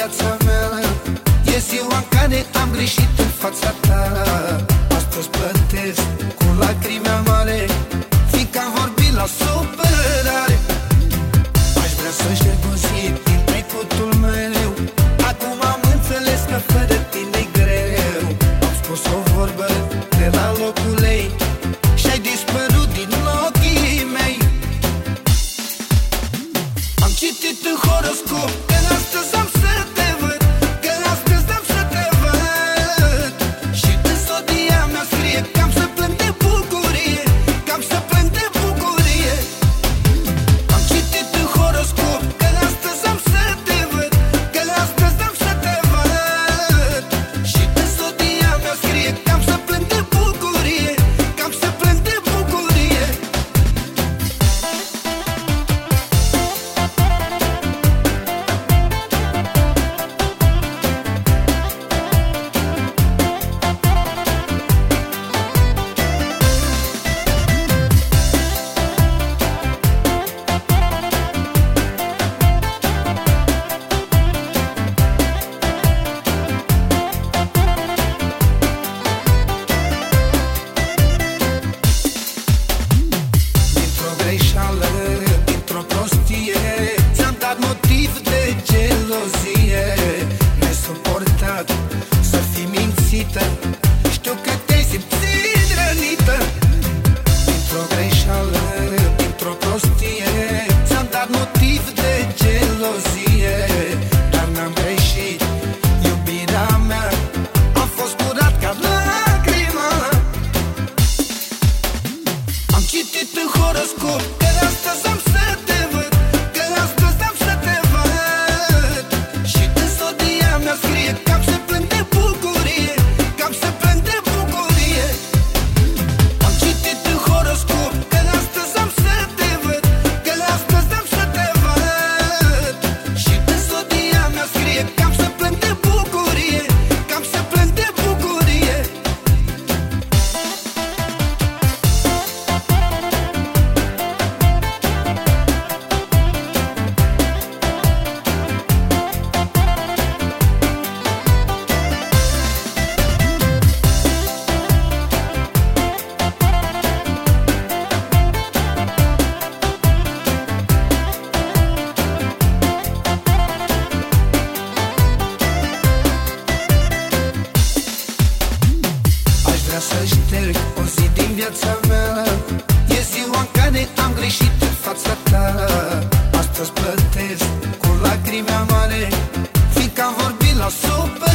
viața mea. E ziua în care am greșit în fața ta. Astăzi plătesc cu lacrimea mare Fiindcă am vorbit la supărare Aș vrea să șterg un zid очите хороскоп. viața mea. E ziua în care am greșit în fața ta. Astăzi plătesc cu lacrimi amare Fiindcă am vorbit la super.